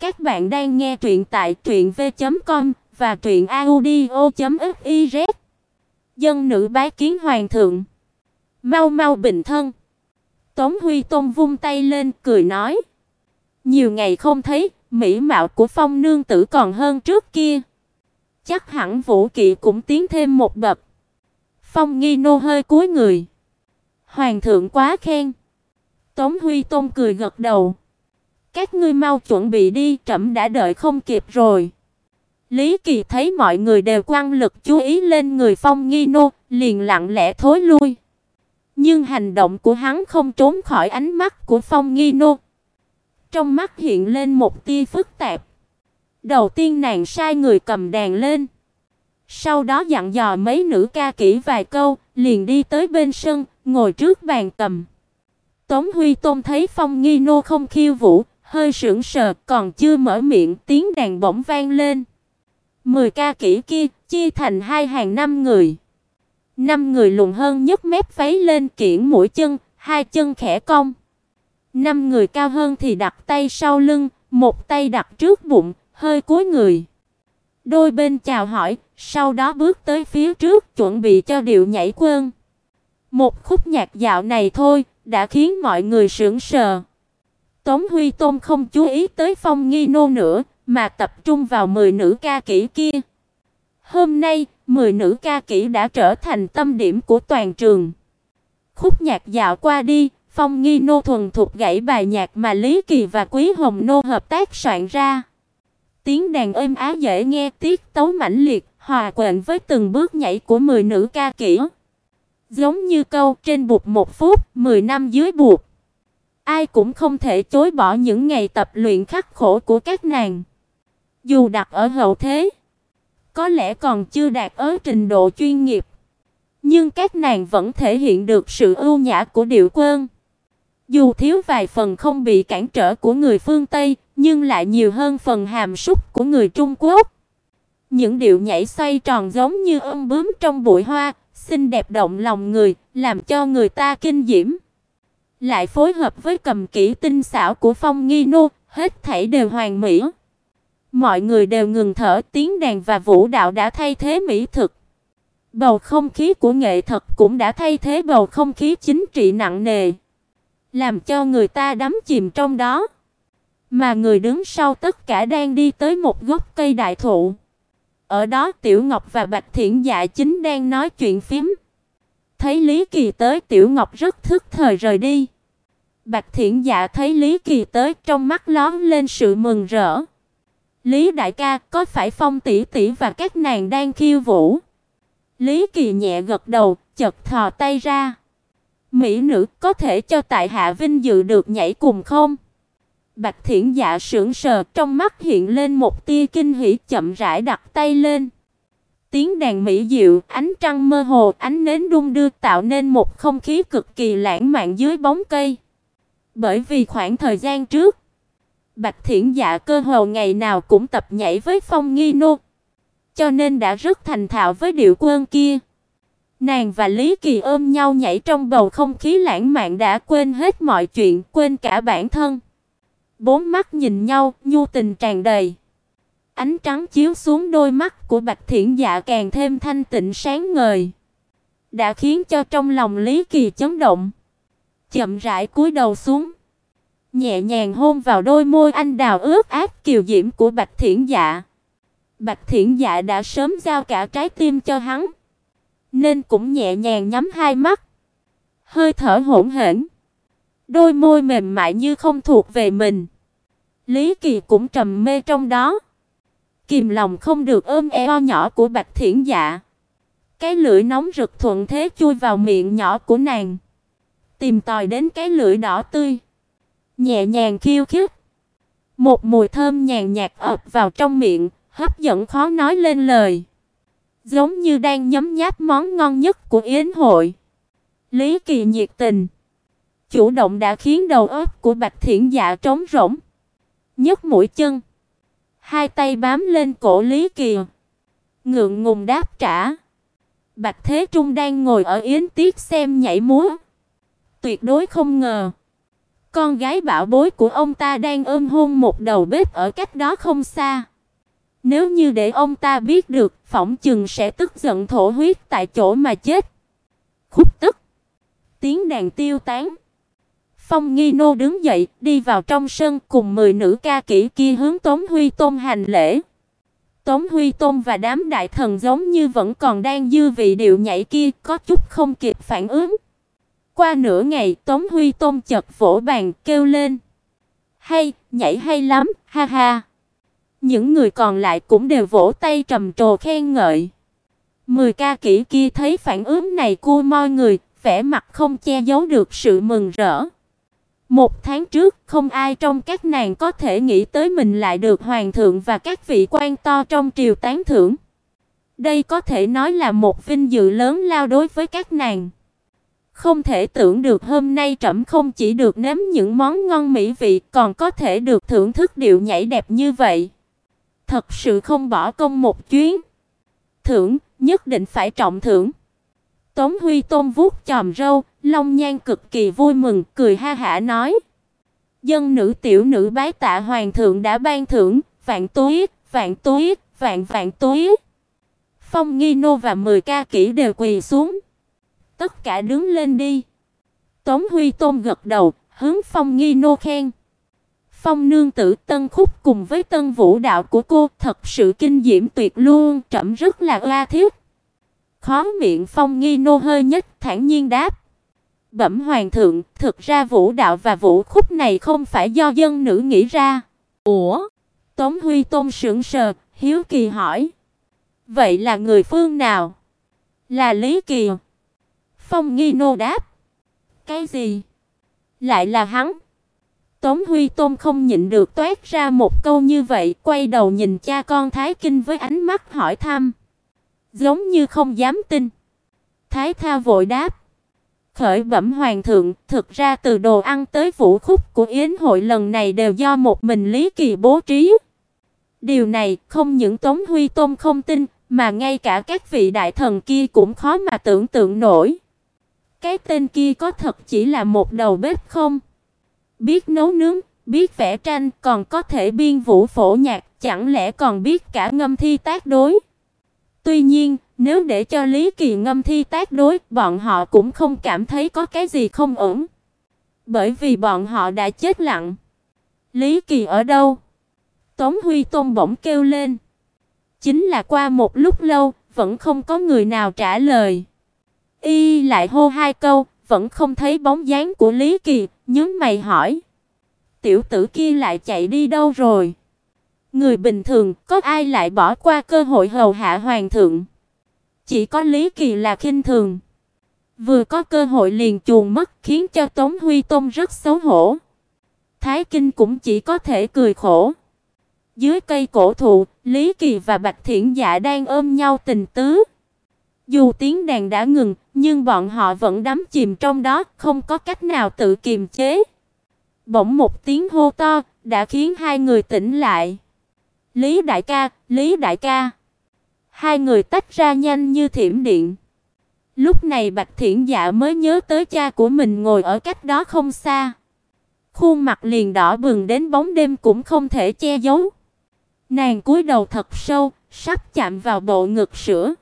Các bạn đang nghe truyện tại truyệnv.com và truyệnaudio.fiz. Dân nữ bái kiến hoàng thượng. Mau mau bình thân. Tống Huy Tôn vung tay lên cười nói: "Nhiều ngày không thấy, mỹ mạo của Phong nương tử còn hơn trước kia. Chắc hẳn vũ kỵ cũng tiến thêm một bậc." Phong Nghi nô hơi cúi người. "Hoàng thượng quá khen." Tống Huy Tôn cười gật đầu. Các ngươi mau chuẩn bị đi, trẫm đã đợi không kịp rồi. Lý Kỳ thấy mọi người đều quan lực chú ý lên người Phong Nghi Nô, liền lặng lẽ thối lui. Nhưng hành động của hắn không trốn khỏi ánh mắt của Phong Nghi Nô. Trong mắt hiện lên một tia phức tạp. Đầu tiên nàng sai người cầm đàn lên. Sau đó dặn dò mấy nữ ca kỹ vài câu, liền đi tới bên sân, ngồi trước bàn cầm. Tống Huy Tôn thấy Phong Nghi Nô không khiêu vũ, hơi sững sờ, còn chưa mở miệng, tiếng đàn bỗng vang lên. Mười ca kỹ kia chia thành hai hàng năm người. Năm người lùn hơn nhấc mép váy lên kiển mũi chân, hai chân khẽ cong. Năm người cao hơn thì đặt tay sau lưng, một tay đặt trước bụng, hơi cúi người. Đôi bên chào hỏi, sau đó bước tới phía trước chuẩn bị cho điệu nhảy quân. Một khúc nhạc dạo này thôi đã khiến mọi người sững sờ. Tống Huy Tôn không chú ý tới Phong Nghi nô nữa, mà tập trung vào 10 nữ ca kỹ kia. Hôm nay, 10 nữ ca kỹ đã trở thành tâm điểm của toàn trường. Khúc nhạc dạo qua đi, Phong Nghi nô thuần thục gảy bài nhạc mà Lý Kỳ và Quý Hồng nô hợp tác soạn ra. Tiếng đàn êm ái dễ nghe, tiết tấu mãnh liệt, hòa quyện với từng bước nhảy của 10 nữ ca kỹ. Giống như câu trên bụt một phút, 10 năm dưới bụt. Ai cũng không thể chối bỏ những ngày tập luyện khắc khổ của các nàng. Dù đặt ở hậu thế, có lẽ còn chưa đạt ở trình độ chuyên nghiệp, nhưng các nàng vẫn thể hiện được sự ưu nhã của điệu quân. Dù thiếu vài phần không bị cản trở của người phương Tây, nhưng lại nhiều hơn phần hàm súc của người Trung Quốc. Những điệu nhảy xoay tròn giống như ong bướm trong bụi hoa, xinh đẹp động lòng người, làm cho người ta kinh diễm lại phối hợp với cầm kỹ tinh xảo của Phong Nghi Nô, hết thảy đều hoàn mỹ. Mọi người đều ngừng thở, tiếng đàn và vũ đạo đã thay thế mỹ thực. Bầu không khí của nghệ thuật cũng đã thay thế bầu không khí chính trị nặng nề, làm cho người ta đắm chìm trong đó. Mà người đứng sau tất cả đang đi tới một gốc cây đại thụ. Ở đó Tiểu Ngọc và Bạch Thiện Dạ chính đang nói chuyện phím. Thấy Lý Kỳ tới, Tiểu Ngọc rất thức thời rời đi. Bạch Thiện Dạ thấy Lý Kỳ tới, trong mắt lóe lên sự mừng rỡ. "Lý đại ca, có phải Phong tỷ tỷ và các nàng đang khiêu vũ?" Lý Kỳ nhẹ gật đầu, chợt thò tay ra. "Mỹ nữ, có thể cho tại hạ vinh dự được nhảy cùng không?" Bạch Thiện Dạ sững sờ, trong mắt hiện lên một tia kinh hỉ, chậm rãi đặt tay lên. Tiếng đàn mỹ diệu, ánh trăng mơ hồ, ánh nến đung đưa tạo nên một không khí cực kỳ lãng mạn dưới bóng cây. Bởi vì khoảng thời gian trước, Bạch Thiển Dạ cơ hồ ngày nào cũng tập nhảy với Phong Nghi Nô, cho nên đã rất thành thạo với điệu quân kia. Nàng và Lý Kỳ ôm nhau nhảy trong bầu không khí lãng mạn đã quên hết mọi chuyện, quên cả bản thân. Bốn mắt nhìn nhau, nhu tình tràn đầy. Ánh trắng chiếu xuống đôi mắt của Bạch Thiển Dạ càng thêm thanh tịnh sáng ngời, đã khiến cho trong lòng Lý Kỳ chấn động. Chậm rãi cúi đầu xuống, nhẹ nhàng hôn vào đôi môi anh đào ướt át kiều diễm của Bạch Thiển Dạ. Bạch Thiển Dạ đã sớm giao cả trái tim cho hắn, nên cũng nhẹ nhàng nhắm hai mắt, hơi thở hỗn hển, đôi môi mềm mại như không thuộc về mình. Lý Kỳ cũng trầm mê trong đó kìm lòng không được ôm eo nhỏ của Bạch Thiển Dạ. Cái lưỡi nóng rực thuận thế chui vào miệng nhỏ của nàng, tìm tòi đến cái lưỡi đỏ tươi, nhẹ nhàng khiêu khích. Một mùi thơm nhàn nhạt ập vào trong miệng, hấp dẫn khó nói lên lời, giống như đang nhấm nháp món ngon nhất của yến hội. Lý Kỳ nhiệt tình, chủ động đã khiến đầu óc của Bạch Thiển Dạ trống rỗng. Nhấc mũi chân, hai tay bám lên cổ Lý Kỳ, ngượng ngùng đáp trả. Bạch Thế Trung đang ngồi ở yến tiết xem nhảy múa, tuyệt đối không ngờ Con gái bảo bối của ông ta đang ôm hôn một đầu bếp ở cách đó không xa. Nếu như để ông ta biết được, phỏng chừng sẽ tức giận thổ huyết tại chỗ mà chết. Khúc tức. Tiếng đàn tiêu tán. Phong Nghi Nô đứng dậy, đi vào trong sân cùng 10 nữ ca kỹ kia hướng Tống Huy Tôn hành lễ. Tống Huy Tôn và đám đại thần giống như vẫn còn đang dư vị điệu nhảy kia, có chút không kịp phản ứng. Qua nửa ngày, Tống Huy Tôn chợt vỗ bàn kêu lên: "Hay, nhảy hay lắm, ha ha." Những người còn lại cũng đều vỗ tay trầm trồ khen ngợi. Mười ca kỹ kia thấy phản ứng này của mọi người, vẻ mặt không che giấu được sự mừng rỡ. Một tháng trước, không ai trong các nàng có thể nghĩ tới mình lại được hoàng thượng và các vị quan to trong triều tán thưởng. Đây có thể nói là một vinh dự lớn lao đối với các nàng. Không thể tưởng được hôm nay trẫm không chỉ được nếm những món ngon mỹ vị, còn có thể được thưởng thức điệu nhảy đẹp như vậy. Thật sự không bỏ công một chuyến. Thưởng, nhất định phải trọng thưởng. Tống Huy Tôn vuốt chòm râu, Long Nhan cực kỳ vui mừng, cười ha hả nói: "Dân nữ tiểu nữ bái tạ hoàng thượng đã ban thưởng, vạn túi, vạn túi, vạn vạn túi." Phong Nghi Nô và 10 ca kỹ đều quỳ xuống. "Tất cả đứng lên đi." Tống Huy Tôn gật đầu, hướng Phong Nghi Nô khen. Phong nương tử Tân Khúc cùng với Tân Vũ đạo của cô thật sự kinh diễm tuyệt luôn, trẫm rất là oa thiết. Khó miệng Phong Nghi nô hơi nhất thản nhiên đáp: "Bẩm hoàng thượng, thực ra vũ đạo và vũ khúc này không phải do dân nữ nghĩ ra." "Ủa?" Tống Huy Tôn sững sờ, hiếu kỳ hỏi: "Vậy là người phương nào?" "Là Lý Kỳ." Phong Nghi nô đáp: "Cái gì?" "Lại là hắn?" Tống Huy Tôn không nhịn được toát ra một câu như vậy, quay đầu nhìn cha con Thái Kinh với ánh mắt hỏi thăm giống như không dám tin. Thái Tha vội đáp: "Khởi bẩm hoàng thượng, thực ra từ đồ ăn tới vũ khúc của yến hội lần này đều do một mình Lý Kỳ bố trí." Điều này không những Tống Huy Tôn không tin, mà ngay cả các vị đại thần kia cũng khó mà tưởng tượng nổi. Cái tên kia có thật chỉ là một đầu bếp không? Biết nấu nướng, biết vẽ tranh, còn có thể biên vũ phổ nhạc, chẳng lẽ còn biết cả ngâm thi tác đối? Tuy nhiên, nếu để cho Lý Kỳ ngâm thi tác đối, bọn họ cũng không cảm thấy có cái gì không ổn. Bởi vì bọn họ đã chết lặng. Lý Kỳ ở đâu? Tống Huy Tôn bỗng kêu lên. Chính là qua một lúc lâu, vẫn không có người nào trả lời. Y lại hô hai câu, vẫn không thấy bóng dáng của Lý Kỳ, nhướng mày hỏi: "Tiểu tử kia lại chạy đi đâu rồi?" Người bình thường có ai lại bỏ qua cơ hội hầu hạ hoàng thượng? Chỉ có Lý Kỳ là khinh thường. Vừa có cơ hội liền chuồn mất, khiến cho Tống Huy tông rất xấu hổ. Thái Kinh cũng chỉ có thể cười khổ. Dưới cây cổ thụ, Lý Kỳ và Bạch Thiển Dạ đang ôm nhau tình tứ. Dù tiếng đàn đã ngừng, nhưng bọn họ vẫn đắm chìm trong đó, không có cách nào tự kiềm chế. Bỗng một tiếng hô to đã khiến hai người tỉnh lại. Lý đại ca, Lý đại ca. Hai người tách ra nhanh như thiểm điện. Lúc này Bạch Thiển Dạ mới nhớ tới cha của mình ngồi ở cách đó không xa. Khuôn mặt liền đỏ bừng đến bóng đêm cũng không thể che giấu. Nàng cúi đầu thật sâu, sắp chạm vào bộ ngực sữa.